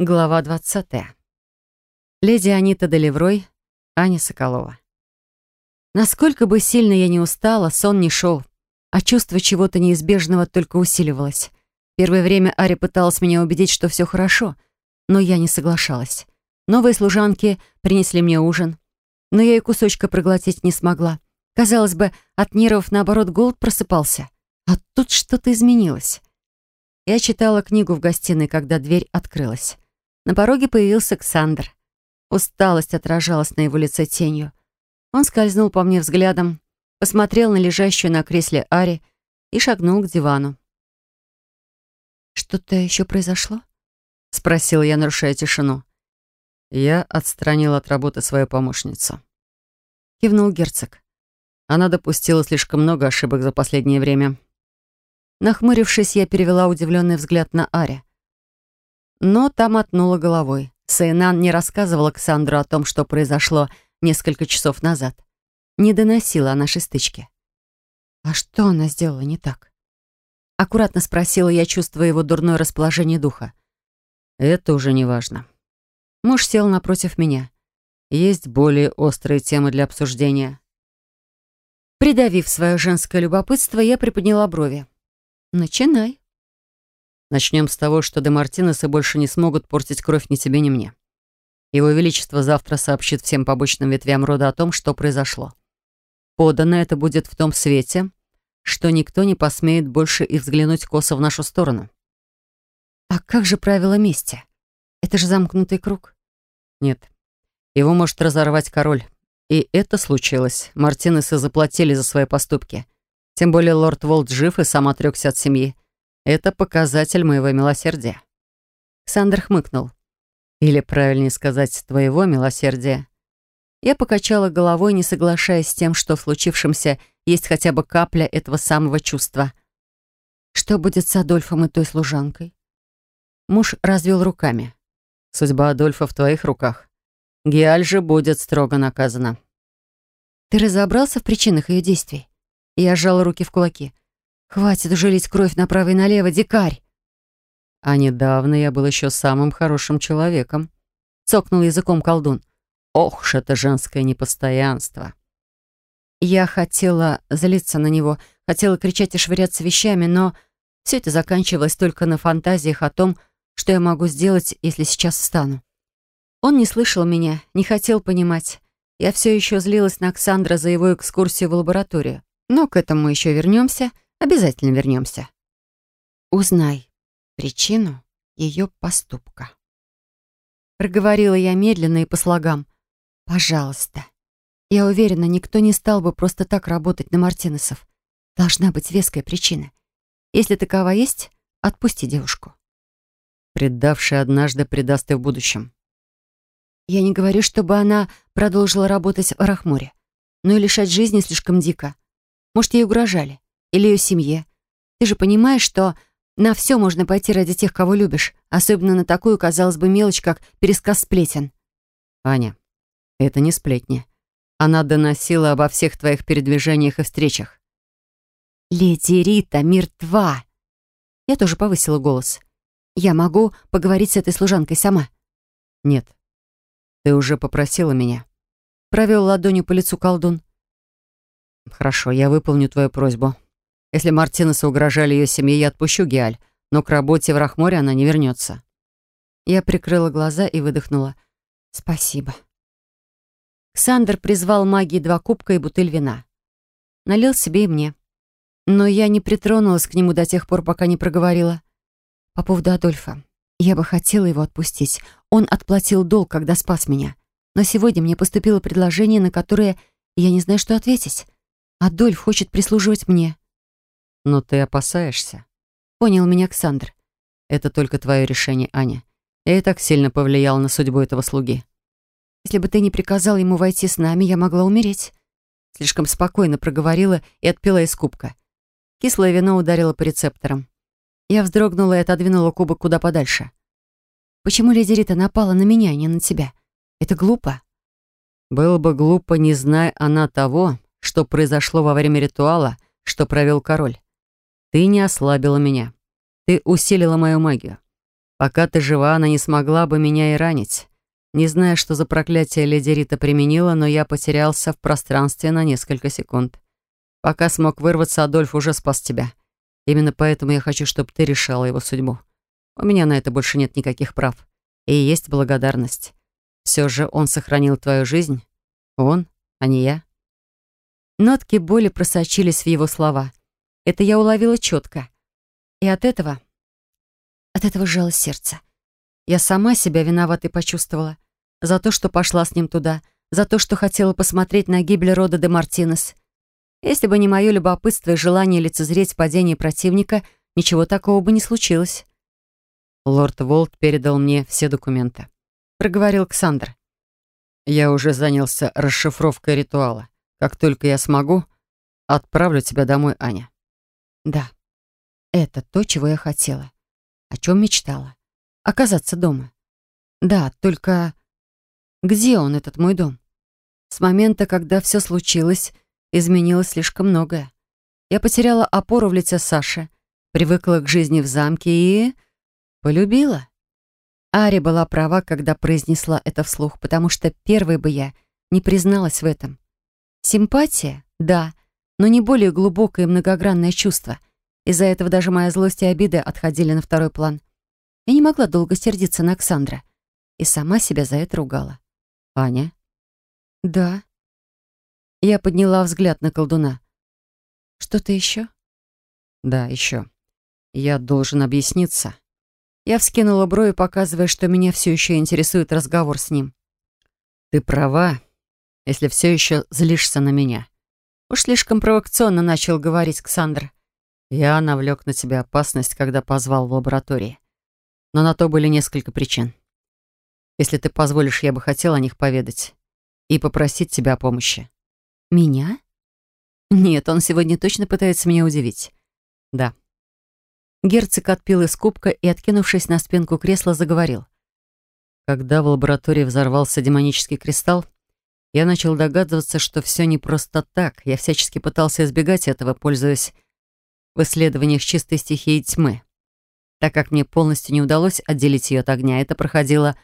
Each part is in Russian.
Глава 20. Леди Анита Делеврой, Аня Соколова. Насколько бы сильно я не устала, сон не шел, а чувство чего-то неизбежного только усиливалось. Первое время Ари пыталась меня убедить, что все хорошо, но я не соглашалась. Новые служанки принесли мне ужин, но я и кусочка проглотить не смогла. Казалось бы, от нервов, наоборот, голод просыпался. А тут что-то изменилось. Я читала книгу в гостиной, когда дверь открылась. На пороге появился Ксандр. Усталость отражалась на его лице тенью. Он скользнул по мне взглядом, посмотрел на лежащую на кресле Ари и шагнул к дивану. «Что-то еще произошло?» — спросил я, нарушая тишину. Я отстранил от работы свою помощницу. Кивнул герцог. Она допустила слишком много ошибок за последнее время. Нахмурившись, я перевела удивленный взгляд на Ари. Но там отнула головой. Сейнан не рассказывала Ксандру о том, что произошло несколько часов назад. Не доносила о нашей стычке. «А что она сделала не так?» Аккуратно спросила я, чувствуя его дурное расположение духа. «Это уже не важно». Муж сел напротив меня. «Есть более острые темы для обсуждения». Придавив свое женское любопытство, я приподняла брови. «Начинай». Начнем с того, что де Мартинесы больше не смогут портить кровь ни тебе, ни мне. Его Величество завтра сообщит всем побочным ветвям рода о том, что произошло. Подано это будет в том свете, что никто не посмеет больше и взглянуть косо в нашу сторону. А как же правило мести? Это же замкнутый круг. Нет. Его может разорвать король. И это случилось. Мартинесы заплатили за свои поступки. Тем более лорд Волт жив и сам отрекся от семьи. Это показатель моего милосердия». Сандер хмыкнул. «Или, правильнее сказать, твоего милосердия». Я покачала головой, не соглашаясь с тем, что в случившемся есть хотя бы капля этого самого чувства. «Что будет с Адольфом и той служанкой?» Муж развел руками. «Судьба Адольфа в твоих руках. Геаль же будет строго наказана». «Ты разобрался в причинах ее действий?» Я сжала руки в кулаки. «Хватит жалить кровь направо и налево, дикарь!» «А недавно я был еще самым хорошим человеком», — цокнул языком колдун. «Ох ж это женское непостоянство!» Я хотела злиться на него, хотела кричать и швыряться вещами, но все это заканчивалось только на фантазиях о том, что я могу сделать, если сейчас встану. Он не слышал меня, не хотел понимать. Я все еще злилась на Оксандра за его экскурсию в лабораторию. Но к этому еще вернемся — Обязательно вернемся. Узнай причину ее поступка. Проговорила я медленно и по слогам. «Пожалуйста». Я уверена, никто не стал бы просто так работать на Мартинесов. Должна быть веская причина. Если такова есть, отпусти девушку. Предавшая однажды предаст и в будущем. Я не говорю, чтобы она продолжила работать в Рахмуре, но и лишать жизни слишком дико. Может, ей угрожали или ее семье. Ты же понимаешь, что на все можно пойти ради тех, кого любишь, особенно на такую, казалось бы, мелочь, как пересказ сплетен. Аня, это не сплетни. Она доносила обо всех твоих передвижениях и встречах. «Леди Рита мертва!» Я тоже повысила голос. «Я могу поговорить с этой служанкой сама?» «Нет. Ты уже попросила меня». Провел ладонью по лицу колдун. «Хорошо, я выполню твою просьбу. Если Мартинесу угрожали ее семье, я отпущу Геаль, но к работе в Рахморе она не вернется. Я прикрыла глаза и выдохнула. «Спасибо». Ксандр призвал магии два кубка и бутыль вина. Налил себе и мне. Но я не притронулась к нему до тех пор, пока не проговорила. По поводу Адольфа. Я бы хотела его отпустить. Он отплатил долг, когда спас меня. Но сегодня мне поступило предложение, на которое я не знаю, что ответить. Адольф хочет прислуживать мне. Но ты опасаешься. Понял меня Александр. Это только твое решение, Аня. Я и так сильно повлиял на судьбу этого слуги. Если бы ты не приказал ему войти с нами, я могла умереть. Слишком спокойно проговорила и отпила из кубка. Кислое вино ударило по рецепторам. Я вздрогнула и отодвинула кубок куда подальше. «Почему леди Рита напала на меня, а не на тебя? Это глупо?» «Было бы глупо, не зная она того, что произошло во время ритуала, что провел король. Ты не ослабила меня. Ты усилила мою магию. Пока ты жива, она не смогла бы меня и ранить. Не знаю, что за проклятие леди Рита применила, но я потерялся в пространстве на несколько секунд. Пока смог вырваться, Адольф уже спас тебя. Именно поэтому я хочу, чтобы ты решала его судьбу. У меня на это больше нет никаких прав. И есть благодарность. Все же он сохранил твою жизнь. Он, а не я. Нотки боли просочились в его слова — это я уловила четко. И от этого... От этого жало сердце. Я сама себя виноватой почувствовала. За то, что пошла с ним туда. За то, что хотела посмотреть на гибель рода де Мартинес. Если бы не мое любопытство и желание лицезреть падение противника, ничего такого бы не случилось. Лорд Волт передал мне все документы. Проговорил Ксандр. Я уже занялся расшифровкой ритуала. Как только я смогу, отправлю тебя домой, Аня. Да, это то, чего я хотела. О чем мечтала. Оказаться дома. Да, только... Где он, этот мой дом? С момента, когда все случилось, изменилось слишком многое. Я потеряла опору в лице Саши, привыкла к жизни в замке и... полюбила. Ари была права, когда произнесла это вслух, потому что первой бы я не призналась в этом. Симпатия? Да но не более глубокое и многогранное чувство. Из-за этого даже моя злость и обида отходили на второй план. Я не могла долго сердиться на Оксандра. И сама себя за это ругала. «Аня?» «Да». Я подняла взгляд на колдуна. «Что-то еще?» «Да, еще. Я должен объясниться». Я вскинула брови, показывая, что меня все еще интересует разговор с ним. «Ты права, если все еще злишься на меня. Уж слишком провокационно начал говорить Ксандр. Я навлек на тебя опасность, когда позвал в лаборатории. Но на то были несколько причин. Если ты позволишь, я бы хотел о них поведать и попросить тебя о помощи. Меня? Нет, он сегодня точно пытается меня удивить. Да. Герцог отпил из кубка и, откинувшись на спинку кресла, заговорил. Когда в лаборатории взорвался демонический кристалл, я начал догадываться, что все не просто так. Я всячески пытался избегать этого, пользуясь в исследованиях чистой стихии тьмы. Так как мне полностью не удалось отделить ее от огня, это проходило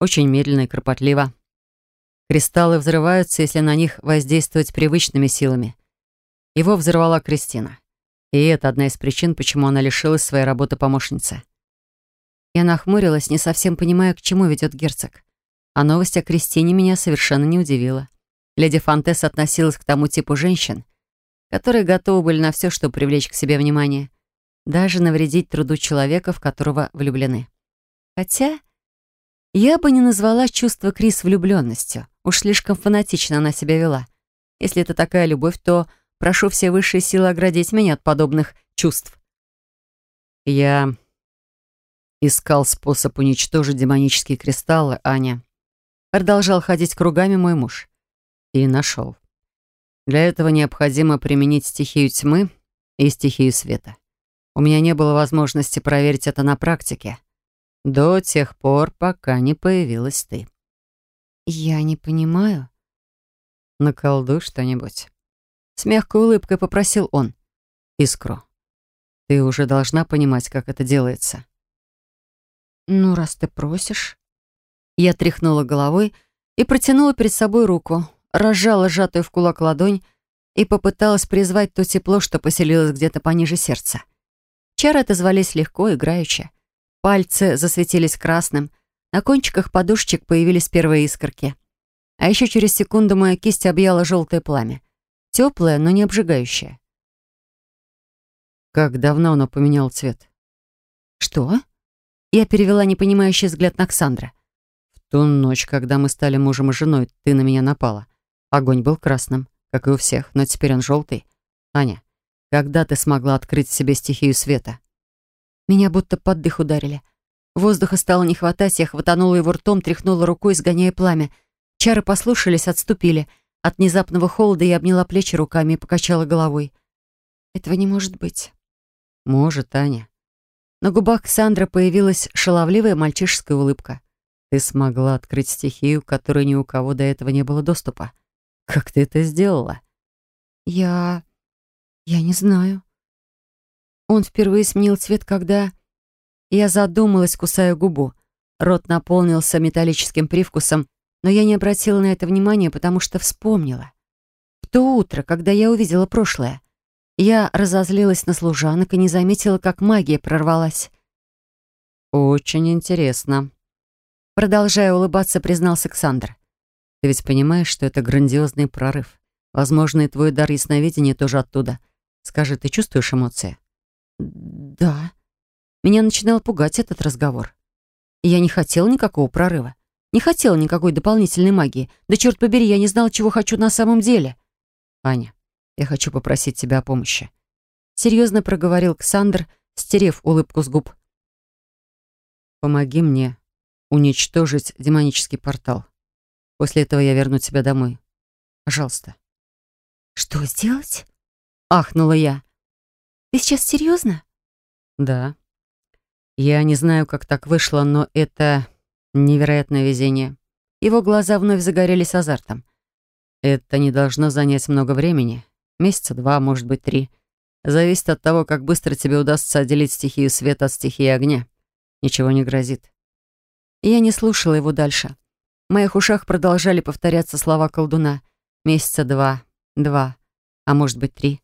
очень медленно и кропотливо. Кристаллы взрываются, если на них воздействовать привычными силами. Его взорвала Кристина. И это одна из причин, почему она лишилась своей работы помощницы. Я нахмурилась, не совсем понимая, к чему ведет герцог а новость о Кристине меня совершенно не удивила. Леди Фонтес относилась к тому типу женщин, которые готовы были на все, чтобы привлечь к себе внимание, даже навредить труду человека, в которого влюблены. Хотя я бы не назвала чувство Крис влюбленностью, уж слишком фанатично она себя вела. Если это такая любовь, то прошу все высшие силы оградить меня от подобных чувств. Я искал способ уничтожить демонические кристаллы, Аня. Продолжал ходить кругами мой муж. И нашел. Для этого необходимо применить стихию тьмы и стихию света. У меня не было возможности проверить это на практике. До тех пор, пока не появилась ты. Я не понимаю. Наколдуй что-нибудь. С мягкой улыбкой попросил он. Искру. Ты уже должна понимать, как это делается. Ну, раз ты просишь. Я тряхнула головой и протянула перед собой руку, разжала сжатую в кулак ладонь и попыталась призвать то тепло, что поселилось где-то пониже сердца. Чары отозвались легко, играючи. Пальцы засветились красным, на кончиках подушечек появились первые искорки. А еще через секунду моя кисть объяла желтое пламя. Теплое, но не обжигающее. Как давно оно поменял цвет? Что? Я перевела непонимающий взгляд на Ксандра. Ту ночь, когда мы стали мужем и женой, ты на меня напала. Огонь был красным, как и у всех, но теперь он желтый. Аня, когда ты смогла открыть себе стихию света? Меня будто под дых ударили. Воздуха стало не хватать, я хватанула его ртом, тряхнула рукой, сгоняя пламя. Чары послушались, отступили. От внезапного холода я обняла плечи руками и покачала головой. Этого не может быть. Может, Аня. На губах Сандра появилась шаловливая мальчишеская улыбка. Ты смогла открыть стихию, которой ни у кого до этого не было доступа. Как ты это сделала? Я... я не знаю. Он впервые сменил цвет, когда... Я задумалась, кусая губу. Рот наполнился металлическим привкусом, но я не обратила на это внимания, потому что вспомнила. В то утро, когда я увидела прошлое, я разозлилась на служанок и не заметила, как магия прорвалась. «Очень интересно», Продолжая улыбаться, признался Александр. «Ты ведь понимаешь, что это грандиозный прорыв. Возможно, и твой дар ясновидения тоже оттуда. Скажи, ты чувствуешь эмоции?» «Да». Меня начинал пугать этот разговор. Я не хотела никакого прорыва. Не хотела никакой дополнительной магии. Да черт побери, я не знала, чего хочу на самом деле. «Аня, я хочу попросить тебя о помощи». Серьезно проговорил Ксандр, стерев улыбку с губ. «Помоги мне уничтожить демонический портал. После этого я верну тебя домой. Пожалуйста. Что сделать? Ахнула я. Ты сейчас серьезно? Да. Я не знаю, как так вышло, но это невероятное везение. Его глаза вновь загорелись азартом. Это не должно занять много времени. Месяца два, может быть, три. Зависит от того, как быстро тебе удастся отделить стихию света от стихии огня. Ничего не грозит. Я не слушала его дальше. В моих ушах продолжали повторяться слова колдуна. Месяца два, два, а может быть три.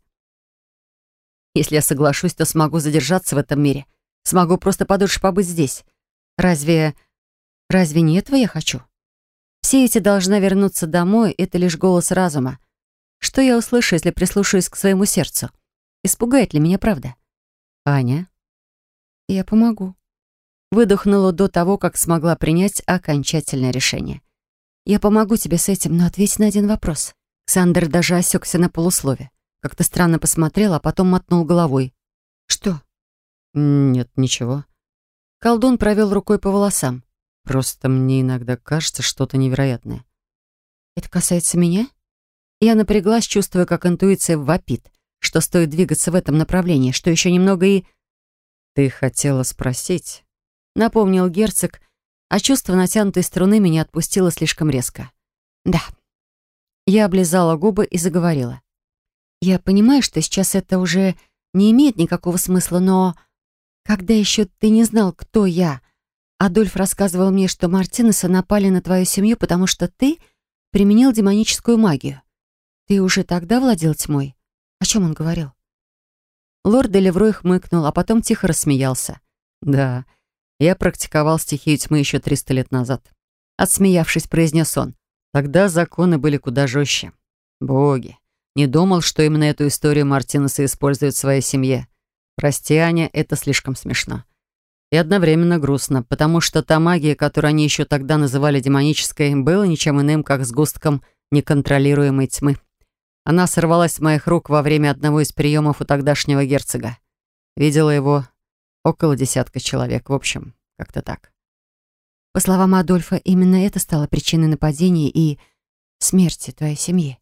Если я соглашусь, то смогу задержаться в этом мире. Смогу просто подольше побыть здесь. Разве... разве не этого я хочу? Все эти должна вернуться домой, это лишь голос разума. Что я услышу, если прислушаюсь к своему сердцу? Испугает ли меня правда? Аня? Я помогу выдохнула до того, как смогла принять окончательное решение. «Я помогу тебе с этим, но ответь на один вопрос». Сандер даже осекся на полуслове. Как-то странно посмотрел, а потом мотнул головой. «Что?» «Нет, ничего». Колдун провел рукой по волосам. «Просто мне иногда кажется что-то невероятное». «Это касается меня?» Я напряглась, чувствуя, как интуиция вопит, что стоит двигаться в этом направлении, что еще немного и... «Ты хотела спросить?» напомнил герцог, а чувство натянутой струны меня отпустило слишком резко. «Да». Я облизала губы и заговорила. «Я понимаю, что сейчас это уже не имеет никакого смысла, но... Когда еще ты не знал, кто я, Адольф рассказывал мне, что Мартинеса напали на твою семью, потому что ты применил демоническую магию. Ты уже тогда владел тьмой? О чем он говорил?» Лорд Делеврой хмыкнул, а потом тихо рассмеялся. «Да, я практиковал стихию тьмы еще 300 лет назад. Отсмеявшись, произнес он. Тогда законы были куда жестче. Боги. Не думал, что именно эту историю Мартинеса используют в своей семье. Прости, Аня, это слишком смешно. И одновременно грустно, потому что та магия, которую они еще тогда называли демонической, была ничем иным, как сгустком неконтролируемой тьмы. Она сорвалась с моих рук во время одного из приемов у тогдашнего герцога. Видела его Около десятка человек, в общем, как-то так. По словам Адольфа, именно это стало причиной нападения и смерти твоей семьи.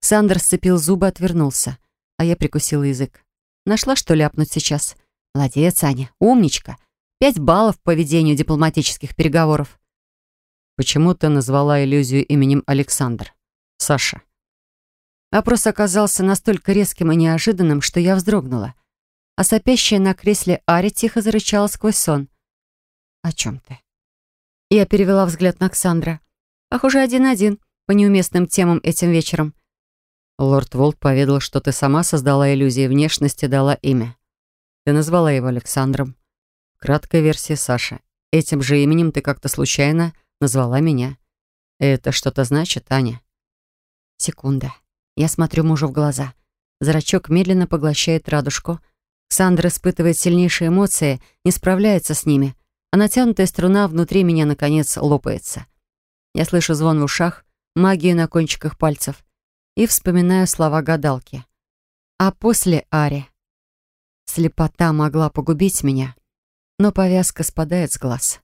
Сандер сцепил зубы, отвернулся, а я прикусила язык. Нашла, что ляпнуть сейчас. Молодец, Аня, умничка. Пять баллов по ведению дипломатических переговоров. Почему ты назвала иллюзию именем Александр? Саша. Опрос оказался настолько резким и неожиданным, что я вздрогнула — а сопящая на кресле Ари тихо зарычала сквозь сон. «О чем ты?» Я перевела взгляд на Оксандра. «Похоже, один-один, по неуместным темам этим вечером». Лорд Волт поведал, что ты сама создала иллюзии внешности, дала имя. Ты назвала его Александром. Краткая версия Саша. Этим же именем ты как-то случайно назвала меня. Это что-то значит, Аня? Секунда. Я смотрю мужу в глаза. Зрачок медленно поглощает радужку — Сандра испытывает сильнейшие эмоции, не справляется с ними, а натянутая струна внутри меня, наконец, лопается. Я слышу звон в ушах, магию на кончиках пальцев и вспоминаю слова гадалки. А после Ари. Слепота могла погубить меня, но повязка спадает с глаз.